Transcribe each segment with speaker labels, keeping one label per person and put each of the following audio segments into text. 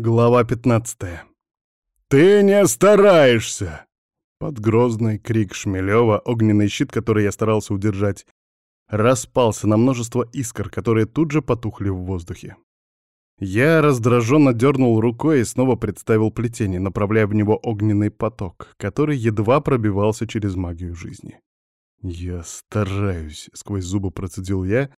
Speaker 1: Глава 15. «Ты не стараешься!» Под грозный крик Шмелева огненный щит, который я старался удержать, распался на множество искр, которые тут же потухли в воздухе. Я раздраженно дернул рукой и снова представил плетение, направляя в него огненный поток, который едва пробивался через магию жизни. «Я стараюсь», — сквозь зубы процедил я,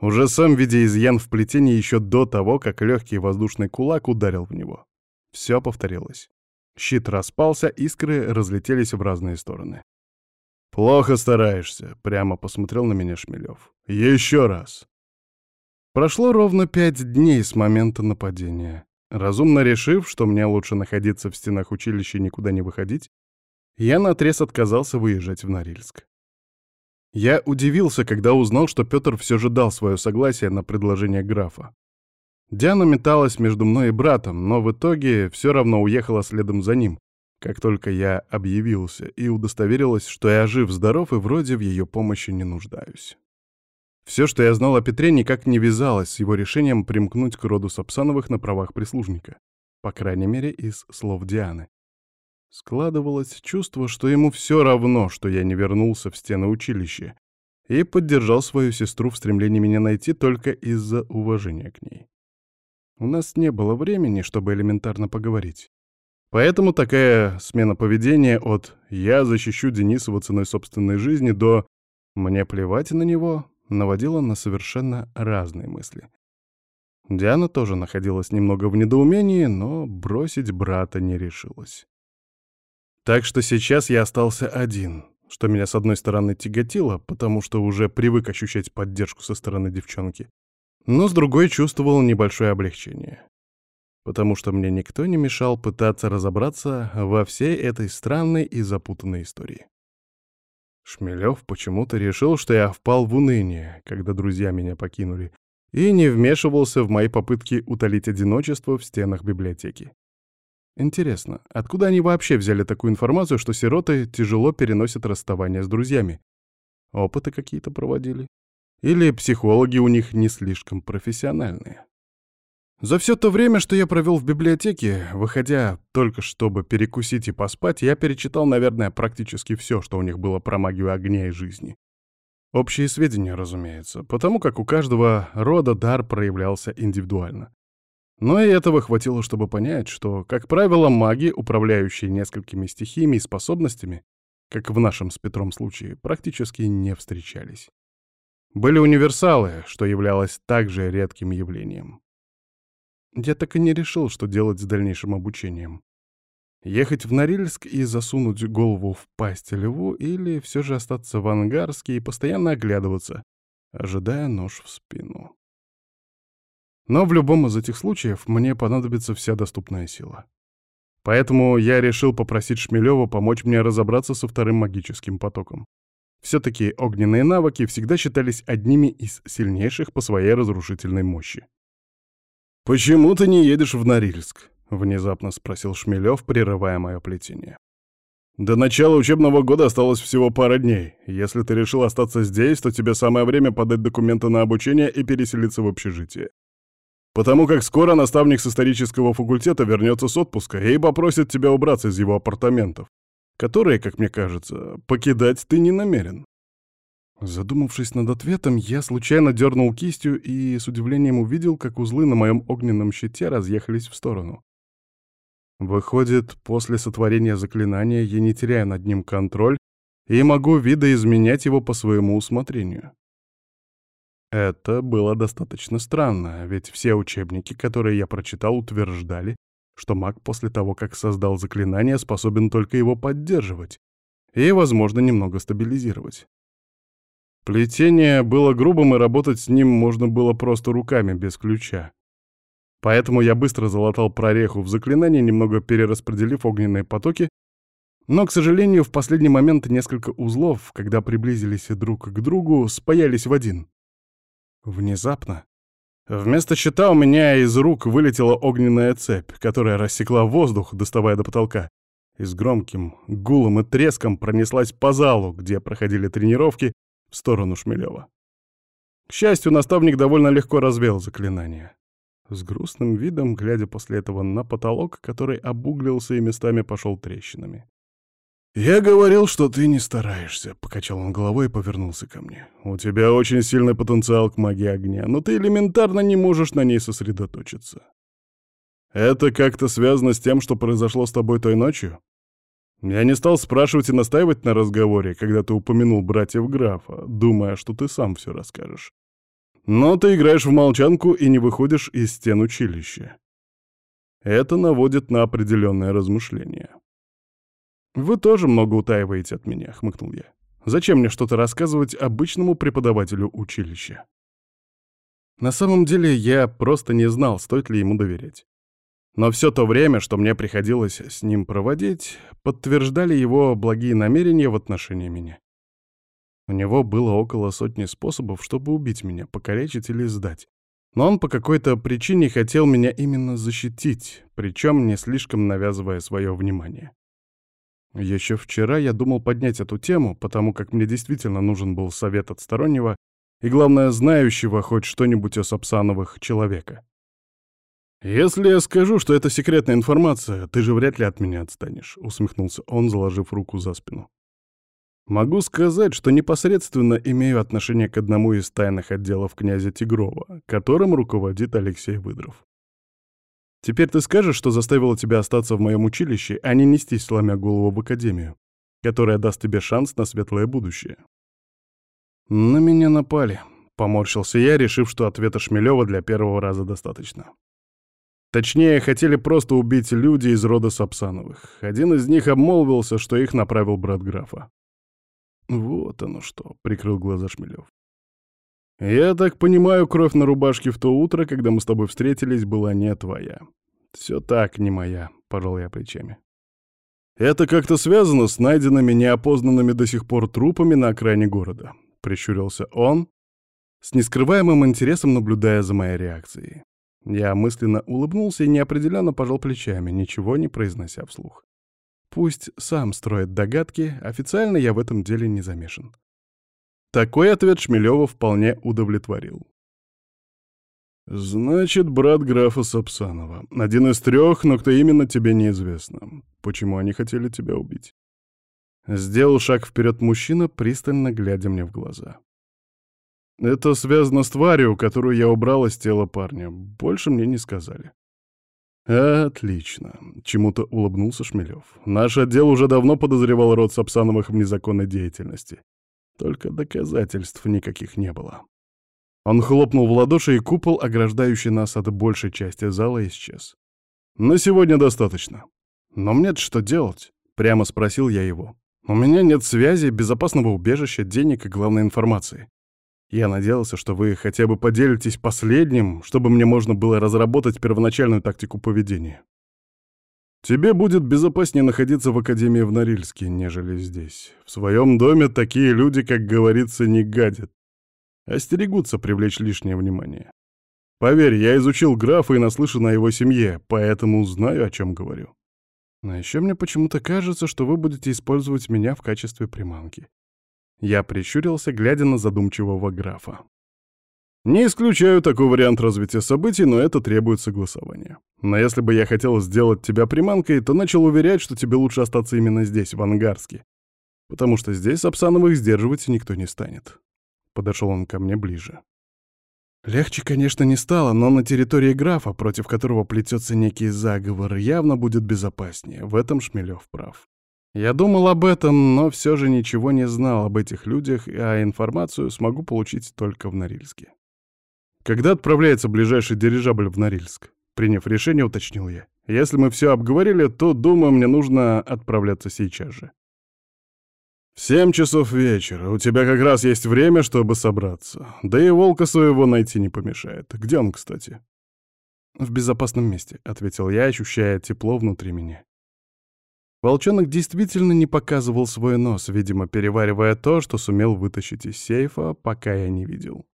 Speaker 1: уже сам видя изъян в плетении еще до того, как легкий воздушный кулак ударил в него. Все повторилось. Щит распался, искры разлетелись в разные стороны. «Плохо стараешься», — прямо посмотрел на меня Шмелев. «Еще раз». Прошло ровно пять дней с момента нападения. Разумно решив, что мне лучше находиться в стенах училища и никуда не выходить, я наотрез отказался выезжать в Норильск. Я удивился, когда узнал, что Петр все же дал свое согласие на предложение графа. Диана металась между мной и братом, но в итоге все равно уехала следом за ним, как только я объявился, и удостоверилась, что я жив-здоров и вроде в ее помощи не нуждаюсь. Все, что я знал о Петре, никак не вязалось с его решением примкнуть к роду Сапсановых на правах прислужника. По крайней мере, из слов Дианы. Складывалось чувство, что ему все равно, что я не вернулся в стены училища, и поддержал свою сестру в стремлении меня найти только из-за уважения к ней. У нас не было времени, чтобы элементарно поговорить. Поэтому такая смена поведения от «я защищу Денисова ценой собственной жизни» до «мне плевать на него» наводила на совершенно разные мысли. Диана тоже находилась немного в недоумении, но бросить брата не решилась. Так что сейчас я остался один, что меня с одной стороны тяготило, потому что уже привык ощущать поддержку со стороны девчонки, но с другой чувствовал небольшое облегчение. Потому что мне никто не мешал пытаться разобраться во всей этой странной и запутанной истории. Шмелев почему-то решил, что я впал в уныние, когда друзья меня покинули, и не вмешивался в мои попытки утолить одиночество в стенах библиотеки. Интересно, откуда они вообще взяли такую информацию, что сироты тяжело переносят расставание с друзьями? Опыты какие-то проводили? Или психологи у них не слишком профессиональные? За все то время, что я провел в библиотеке, выходя только чтобы перекусить и поспать, я перечитал, наверное, практически все, что у них было про магию огня и жизни. Общие сведения, разумеется, потому как у каждого рода дар проявлялся индивидуально. Но и этого хватило, чтобы понять, что, как правило, маги, управляющие несколькими стихиями и способностями, как в нашем с Петром случае, практически не встречались. Были универсалы, что являлось также редким явлением. Я так и не решил, что делать с дальнейшим обучением. Ехать в Норильск и засунуть голову в пасть льву или все же остаться в Ангарске и постоянно оглядываться, ожидая нож в спину. Но в любом из этих случаев мне понадобится вся доступная сила. Поэтому я решил попросить Шмелева помочь мне разобраться со вторым магическим потоком. Все-таки огненные навыки всегда считались одними из сильнейших по своей разрушительной мощи. «Почему ты не едешь в Норильск?» — внезапно спросил Шмелев, прерывая мое плетение. «До начала учебного года осталось всего пара дней. Если ты решил остаться здесь, то тебе самое время подать документы на обучение и переселиться в общежитие потому как скоро наставник с исторического факультета вернется с отпуска и попросит тебя убраться из его апартаментов, которые, как мне кажется, покидать ты не намерен. Задумавшись над ответом, я случайно дернул кистью и с удивлением увидел, как узлы на моем огненном щите разъехались в сторону. Выходит, после сотворения заклинания я не теряю над ним контроль и могу видоизменять его по своему усмотрению. Это было достаточно странно, ведь все учебники, которые я прочитал, утверждали, что маг после того, как создал заклинание, способен только его поддерживать и, возможно, немного стабилизировать. Плетение было грубым, и работать с ним можно было просто руками, без ключа. Поэтому я быстро залатал прореху в заклинании, немного перераспределив огненные потоки, но, к сожалению, в последний момент несколько узлов, когда приблизились друг к другу, спаялись в один. Внезапно вместо щита у меня из рук вылетела огненная цепь, которая рассекла воздух, доставая до потолка, и с громким гулом и треском пронеслась по залу, где проходили тренировки, в сторону Шмелева. К счастью, наставник довольно легко развел заклинание. с грустным видом, глядя после этого на потолок, который обуглился и местами пошел трещинами. «Я говорил, что ты не стараешься», — покачал он головой и повернулся ко мне. «У тебя очень сильный потенциал к магии огня, но ты элементарно не можешь на ней сосредоточиться. Это как-то связано с тем, что произошло с тобой той ночью? Я не стал спрашивать и настаивать на разговоре, когда ты упомянул братьев графа, думая, что ты сам все расскажешь. Но ты играешь в молчанку и не выходишь из стен училища. Это наводит на определенное размышление. «Вы тоже много утаиваете от меня», — хмыкнул я. «Зачем мне что-то рассказывать обычному преподавателю училища?» На самом деле я просто не знал, стоит ли ему доверять. Но все то время, что мне приходилось с ним проводить, подтверждали его благие намерения в отношении меня. У него было около сотни способов, чтобы убить меня, покалечить или сдать. Но он по какой-то причине хотел меня именно защитить, причем не слишком навязывая свое внимание. Еще вчера я думал поднять эту тему, потому как мне действительно нужен был совет от стороннего и, главное, знающего хоть что-нибудь о Сапсановых человека. «Если я скажу, что это секретная информация, ты же вряд ли от меня отстанешь», — усмехнулся он, заложив руку за спину. «Могу сказать, что непосредственно имею отношение к одному из тайных отделов князя Тигрова, которым руководит Алексей Выдров. Теперь ты скажешь, что заставило тебя остаться в моем училище, а не нестись, сломя голову в академию, которая даст тебе шанс на светлое будущее. На меня напали. Поморщился я, решив, что ответа Шмелева для первого раза достаточно. Точнее, хотели просто убить люди из рода Сапсановых. Один из них обмолвился, что их направил брат графа. «Вот оно что», — прикрыл глаза Шмелев. «Я так понимаю, кровь на рубашке в то утро, когда мы с тобой встретились, была не твоя». «Все так, не моя», — пожал я плечами. «Это как-то связано с найденными неопознанными до сих пор трупами на окраине города», — прищурился он, с нескрываемым интересом наблюдая за моей реакцией. Я мысленно улыбнулся и неопределенно пожал плечами, ничего не произнося вслух. Пусть сам строит догадки, официально я в этом деле не замешан. Такой ответ Шмелева вполне удовлетворил. «Значит, брат графа Сапсанова. Один из трех, но кто именно, тебе неизвестно. Почему они хотели тебя убить?» Сделал шаг вперед мужчина, пристально глядя мне в глаза. «Это связано с тварью, которую я убрал из тела парня. Больше мне не сказали». «Отлично», — чему-то улыбнулся Шмелев. «Наш отдел уже давно подозревал род Сапсановых в незаконной деятельности. Только доказательств никаких не было. Он хлопнул в ладоши, и купол, ограждающий нас от большей части зала, исчез. «На сегодня достаточно. Но мне что делать?» — прямо спросил я его. «У меня нет связи, безопасного убежища, денег и главной информации. Я надеялся, что вы хотя бы поделитесь последним, чтобы мне можно было разработать первоначальную тактику поведения. Тебе будет безопаснее находиться в Академии в Норильске, нежели здесь. В своем доме такие люди, как говорится, не гадят. Остерегутся привлечь лишнее внимание. Поверь, я изучил графа и наслышан о его семье, поэтому знаю, о чем говорю. Но еще мне почему-то кажется, что вы будете использовать меня в качестве приманки. Я прищурился, глядя на задумчивого графа. Не исключаю такой вариант развития событий, но это требует согласования. Но если бы я хотел сделать тебя приманкой, то начал уверять, что тебе лучше остаться именно здесь, в Ангарске. Потому что здесь Апсановых сдерживать никто не станет. Подошел он ко мне ближе. Легче, конечно, не стало, но на территории графа, против которого плетется некий заговор, явно будет безопаснее. В этом Шмелев прав. Я думал об этом, но все же ничего не знал об этих людях, а информацию смогу получить только в Норильске. Когда отправляется ближайший дирижабль в Норильск? Приняв решение, уточнил я. Если мы все обговорили, то, думаю, мне нужно отправляться сейчас же. В семь часов вечера. У тебя как раз есть время, чтобы собраться. Да и волка своего найти не помешает. Где он, кстати? В безопасном месте, — ответил я, ощущая тепло внутри меня. Волчонок действительно не показывал свой нос, видимо, переваривая то, что сумел вытащить из сейфа, пока я не видел.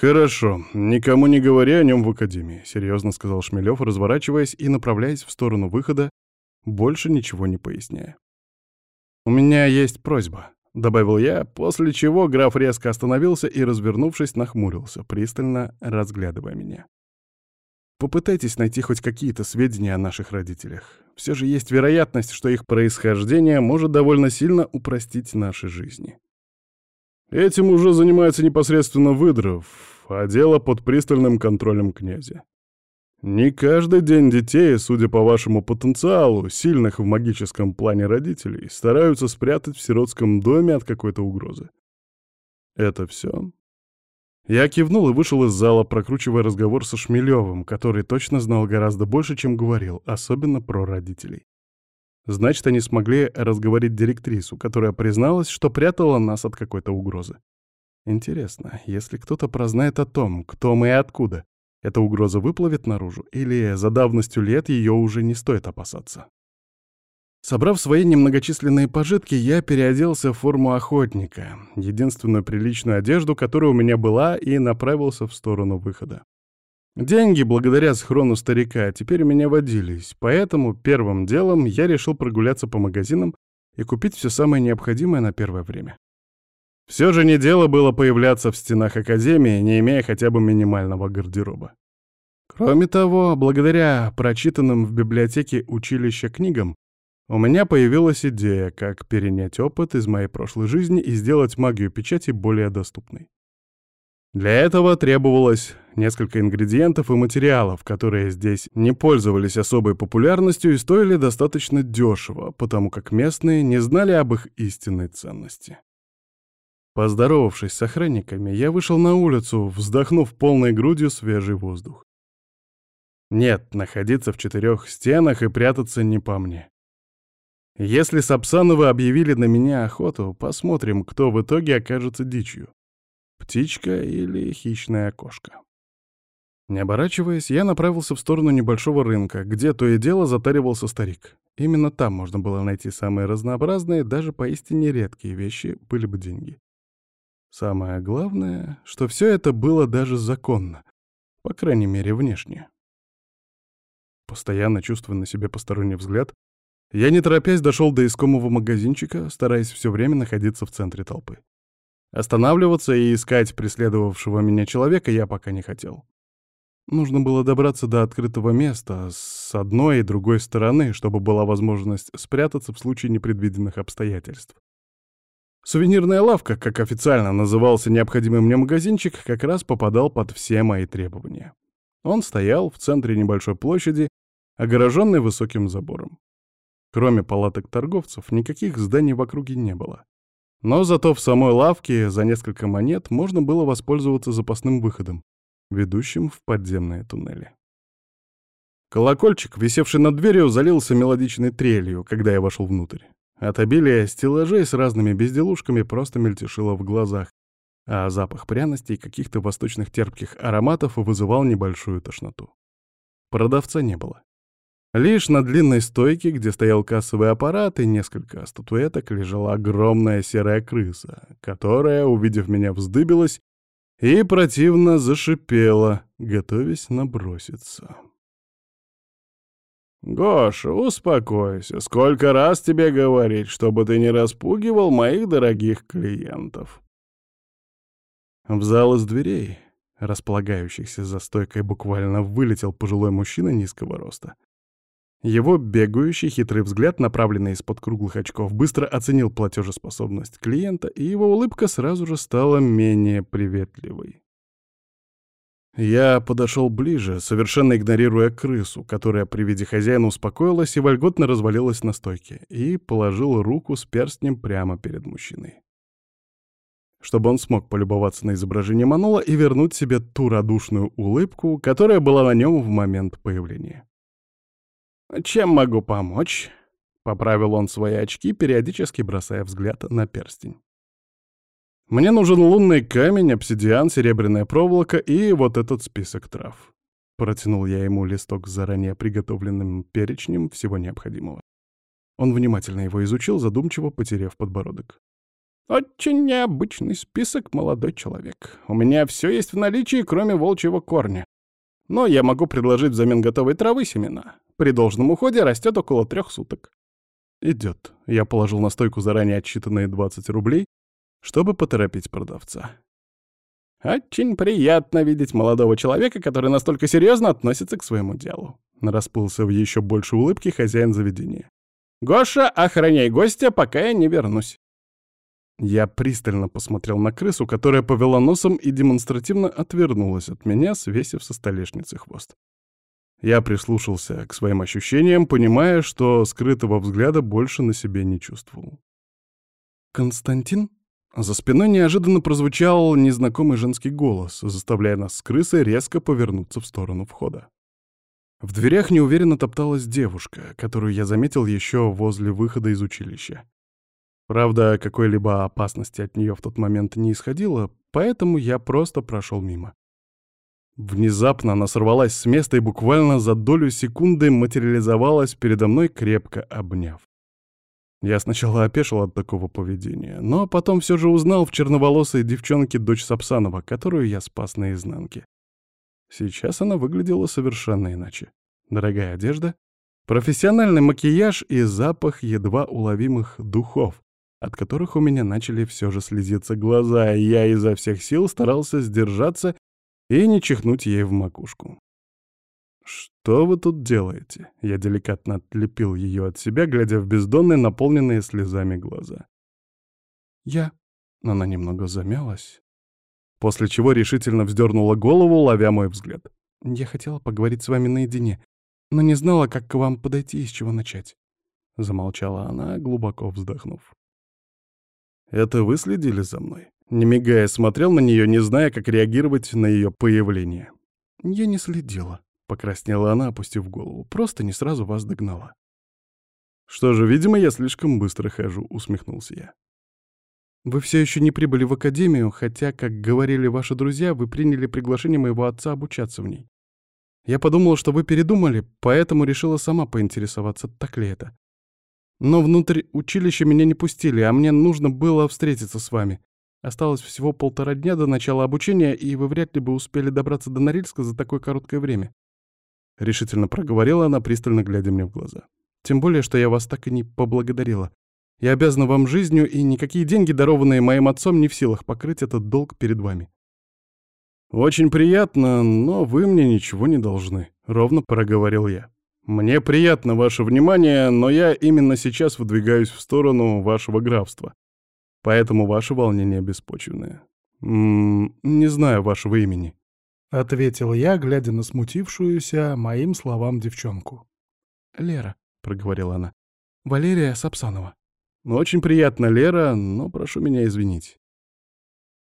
Speaker 1: «Хорошо, никому не говори о нем в академии», — серьезно сказал Шмелев, разворачиваясь и направляясь в сторону выхода, больше ничего не поясняя. «У меня есть просьба», — добавил я, после чего граф резко остановился и, развернувшись, нахмурился, пристально разглядывая меня. Попытайтесь найти хоть какие-то сведения о наших родителях. Все же есть вероятность, что их происхождение может довольно сильно упростить наши жизни. Этим уже занимается непосредственно Выдров, а дело под пристальным контролем князя. Не каждый день детей, судя по вашему потенциалу, сильных в магическом плане родителей, стараются спрятать в сиротском доме от какой-то угрозы. Это все? Я кивнул и вышел из зала, прокручивая разговор со Шмелевым, который точно знал гораздо больше, чем говорил, особенно про родителей. Значит, они смогли разговорить директрису, которая призналась, что прятала нас от какой-то угрозы. Интересно, если кто-то прознает о том, кто мы и откуда, эта угроза выплывет наружу, или за давностью лет ее уже не стоит опасаться? Собрав свои немногочисленные пожитки, я переоделся в форму охотника, единственную приличную одежду, которая у меня была, и направился в сторону выхода. Деньги, благодаря схрону старика, теперь у меня водились, поэтому первым делом я решил прогуляться по магазинам и купить все самое необходимое на первое время. Все же не дело было появляться в стенах Академии, не имея хотя бы минимального гардероба. Кроме того, благодаря прочитанным в библиотеке училища книгам, у меня появилась идея, как перенять опыт из моей прошлой жизни и сделать магию печати более доступной. Для этого требовалось несколько ингредиентов и материалов, которые здесь не пользовались особой популярностью и стоили достаточно дешево, потому как местные не знали об их истинной ценности. Поздоровавшись с охранниками, я вышел на улицу, вздохнув полной грудью свежий воздух. Нет, находиться в четырех стенах и прятаться не по мне. Если Сапсановы объявили на меня охоту, посмотрим, кто в итоге окажется дичью. Птичка или хищная кошка. Не оборачиваясь, я направился в сторону небольшого рынка, где то и дело затаривался старик. Именно там можно было найти самые разнообразные, даже поистине редкие вещи, были бы деньги. Самое главное, что все это было даже законно, по крайней мере, внешне. Постоянно чувствуя на себе посторонний взгляд, я не торопясь дошел до искомого магазинчика, стараясь все время находиться в центре толпы. Останавливаться и искать преследовавшего меня человека я пока не хотел. Нужно было добраться до открытого места с одной и другой стороны, чтобы была возможность спрятаться в случае непредвиденных обстоятельств. Сувенирная лавка, как официально назывался необходимый мне магазинчик, как раз попадал под все мои требования. Он стоял в центре небольшой площади, огороженный высоким забором. Кроме палаток торговцев, никаких зданий в округе не было. Но зато в самой лавке за несколько монет можно было воспользоваться запасным выходом, ведущим в подземные туннели. Колокольчик, висевший над дверью, залился мелодичной трелью, когда я вошел внутрь. От обилия стеллажей с разными безделушками просто мельтешило в глазах, а запах пряностей и каких-то восточных терпких ароматов вызывал небольшую тошноту. Продавца не было. Лишь на длинной стойке, где стоял кассовый аппарат и несколько статуэток, лежала огромная серая крыса, которая, увидев меня, вздыбилась и противно зашипела, готовясь наброситься. «Гоша, успокойся. Сколько раз тебе говорить, чтобы ты не распугивал моих дорогих клиентов?» В зал из дверей, располагающихся за стойкой, буквально вылетел пожилой мужчина низкого роста. Его бегающий хитрый взгляд, направленный из-под круглых очков, быстро оценил платежеспособность клиента, и его улыбка сразу же стала менее приветливой. Я подошел ближе, совершенно игнорируя крысу, которая при виде хозяина успокоилась и вольготно развалилась на стойке, и положил руку с перстнем прямо перед мужчиной. Чтобы он смог полюбоваться на изображение Манола и вернуть себе ту радушную улыбку, которая была на нем в момент появления. «Чем могу помочь?» — поправил он свои очки, периодически бросая взгляд на перстень. «Мне нужен лунный камень, обсидиан, серебряная проволока и вот этот список трав». Протянул я ему листок с заранее приготовленным перечнем всего необходимого. Он внимательно его изучил, задумчиво потеряв подбородок. «Очень необычный список, молодой человек. У меня все есть в наличии, кроме волчьего корня. Но я могу предложить взамен готовой травы семена. При должном уходе растет около трех суток. Идет. Я положил на стойку заранее отсчитанные 20 рублей, чтобы поторопить продавца. «Очень приятно видеть молодого человека, который настолько серьезно относится к своему делу», — расплылся в еще больше улыбки хозяин заведения. «Гоша, охраняй гостя, пока я не вернусь». Я пристально посмотрел на крысу, которая повела носом и демонстративно отвернулась от меня, свесив со столешницы хвост. Я прислушался к своим ощущениям, понимая, что скрытого взгляда больше на себе не чувствовал. «Константин?» За спиной неожиданно прозвучал незнакомый женский голос, заставляя нас с крысой резко повернуться в сторону входа. В дверях неуверенно топталась девушка, которую я заметил еще возле выхода из училища. Правда, какой-либо опасности от нее в тот момент не исходило, поэтому я просто прошел мимо. Внезапно она сорвалась с места и буквально за долю секунды материализовалась передо мной, крепко обняв. Я сначала опешил от такого поведения, но потом все же узнал в черноволосой девчонке дочь Сапсанова, которую я спас наизнанке. Сейчас она выглядела совершенно иначе. Дорогая одежда, профессиональный макияж и запах едва уловимых духов, от которых у меня начали все же слезиться глаза, и я изо всех сил старался сдержаться и не чихнуть ей в макушку. «Что вы тут делаете?» Я деликатно отлепил ее от себя, глядя в бездонные, наполненные слезами глаза. «Я...» Она немного замялась, после чего решительно вздернула голову, ловя мой взгляд. «Я хотела поговорить с вами наедине, но не знала, как к вам подойти и с чего начать». Замолчала она, глубоко вздохнув. «Это вы следили за мной?» Не мигая, смотрел на нее, не зная, как реагировать на ее появление. «Я не следила», Покраснела она, опустив голову. Просто не сразу вас догнала. «Что же, видимо, я слишком быстро хожу», — усмехнулся я. «Вы все еще не прибыли в академию, хотя, как говорили ваши друзья, вы приняли приглашение моего отца обучаться в ней. Я подумала, что вы передумали, поэтому решила сама поинтересоваться, так ли это. Но внутрь училища меня не пустили, а мне нужно было встретиться с вами. Осталось всего полтора дня до начала обучения, и вы вряд ли бы успели добраться до Норильска за такое короткое время. — решительно проговорила она, пристально глядя мне в глаза. «Тем более, что я вас так и не поблагодарила. Я обязана вам жизнью, и никакие деньги, дарованные моим отцом, не в силах покрыть этот долг перед вами». «Очень приятно, но вы мне ничего не должны», — ровно проговорил я. «Мне приятно ваше внимание, но я именно сейчас выдвигаюсь в сторону вашего графства. Поэтому ваше волнение беспочвенное. М -м, не знаю вашего имени». — ответил я, глядя на смутившуюся моим словам девчонку. «Лера», — проговорила она. «Валерия Сапсанова». «Ну, «Очень приятно, Лера, но прошу меня извинить».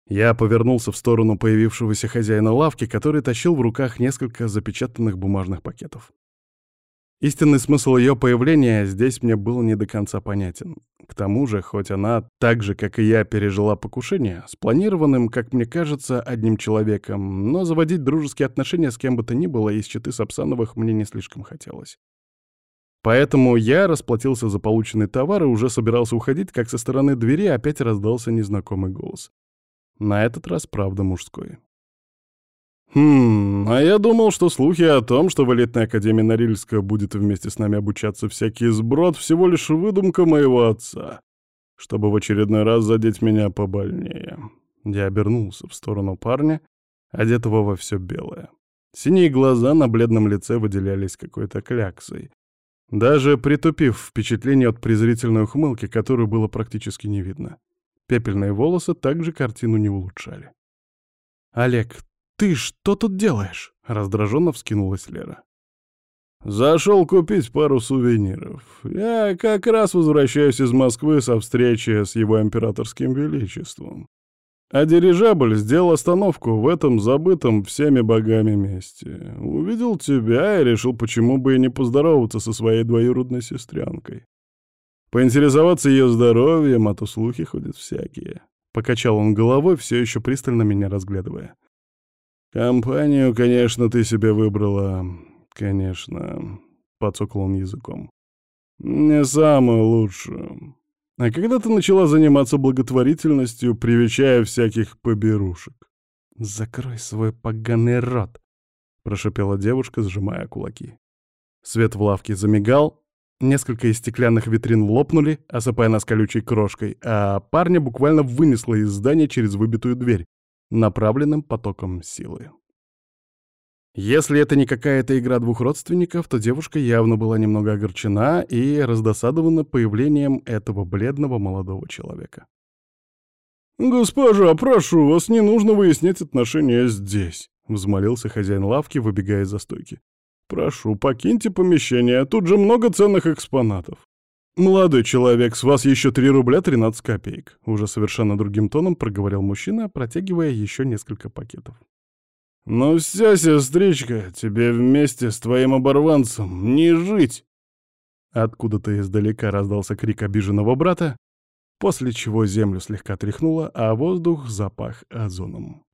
Speaker 1: Я повернулся в сторону появившегося хозяина лавки, который тащил в руках несколько запечатанных бумажных пакетов. Истинный смысл ее появления здесь мне был не до конца понятен. К тому же, хоть она, так же, как и я, пережила покушение, спланированным, как мне кажется, одним человеком, но заводить дружеские отношения с кем бы то ни было из читы Сапсановых мне не слишком хотелось. Поэтому я расплатился за полученный товар и уже собирался уходить, как со стороны двери опять раздался незнакомый голос. На этот раз, правда, мужской. «Хм, а я думал, что слухи о том, что в элитной академии Норильска будет вместе с нами обучаться всякий сброд, всего лишь выдумка моего отца, чтобы в очередной раз задеть меня побольнее». Я обернулся в сторону парня, одетого во все белое. Синие глаза на бледном лице выделялись какой-то кляксой, даже притупив впечатление от презрительной ухмылки, которую было практически не видно. Пепельные волосы также картину не улучшали. «Олег, «Ты что тут делаешь?» — раздраженно вскинулась Лера. «Зашел купить пару сувениров. Я как раз возвращаюсь из Москвы со встречи с его императорским величеством. А дирижабль сделал остановку в этом забытом всеми богами месте. Увидел тебя и решил, почему бы и не поздороваться со своей двоюродной сестренкой. Поинтересоваться ее здоровьем, а то слухи ходят всякие». Покачал он головой, все еще пристально меня разглядывая. «Компанию, конечно, ты себе выбрала. Конечно», — подсокал он языком. «Не самую лучшую. А когда ты начала заниматься благотворительностью, привечая всяких поберушек?» «Закрой свой поганый рот», — прошипела девушка, сжимая кулаки. Свет в лавке замигал, несколько из стеклянных витрин лопнули, осыпая нас колючей крошкой, а парня буквально вынесло из здания через выбитую дверь, направленным потоком силы. Если это не какая-то игра двух родственников, то девушка явно была немного огорчена и раздосадована появлением этого бледного молодого человека. «Госпожа, прошу вас, не нужно выяснять отношения здесь», — взмолился хозяин лавки, выбегая из-за стойки. «Прошу, покиньте помещение, тут же много ценных экспонатов». «Молодой человек, с вас еще 3 рубля 13 копеек», — уже совершенно другим тоном проговорил мужчина, протягивая еще несколько пакетов. «Ну все, сестричка, тебе вместе с твоим оборванцем не жить!» Откуда-то издалека раздался крик обиженного брата, после чего землю слегка тряхнуло, а воздух запах озоном.